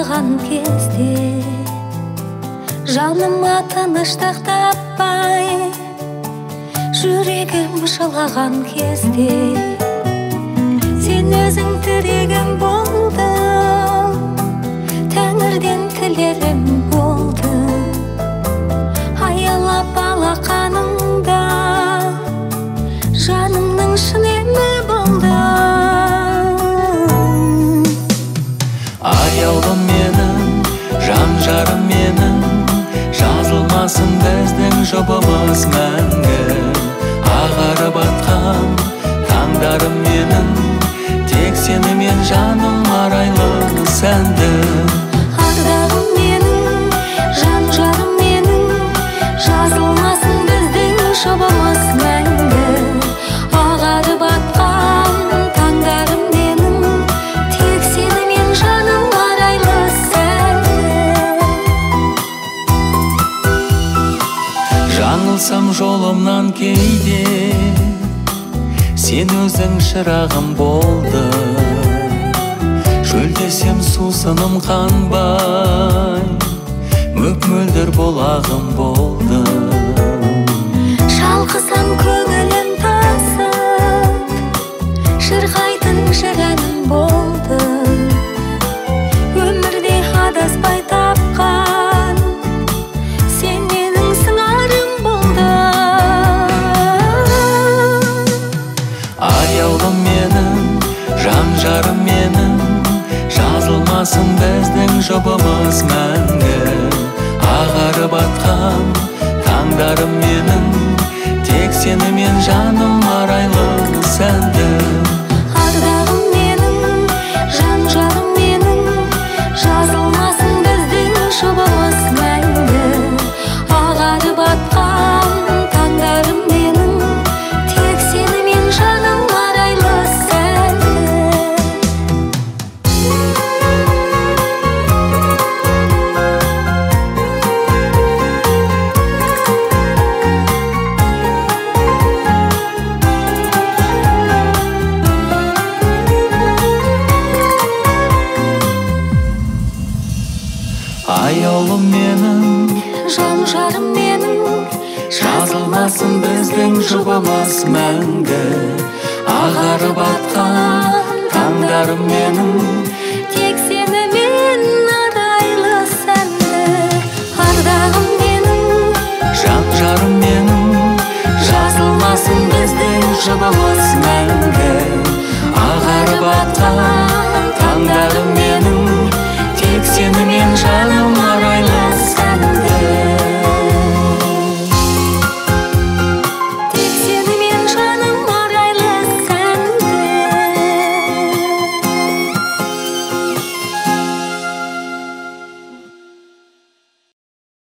қалған кезде жаныма тыныштық таппай жүрегім жылаған кезде сен өзің тірегім бол жаным арайлы сәнді. Ардағым менің жан жарым менің жазылмасын біздің жұбымыз мәңгі. Ағарып атқан таңдарым менің тек сенімен жаным арайлы сәнді. Жаңылсам жолымнан кейде сен өзің шырағым болды. Шөлдесем сусыным қанбай мөп мөлдір бұлағым болды. Шалқысам көңілім тасып шырқайтын жыр әнім болды. Өмірде адаспай тапқан сен менің сыңарым болдың аяулым менің жан жарым біздің жұбымыз мәңгі. Ағарып атқан таңдарым менің тек сенімен жаным аяулым менің жан жарым менің жазылмасын біздің жұбымыз мәңгі. Ағарып атқан таңдарым менің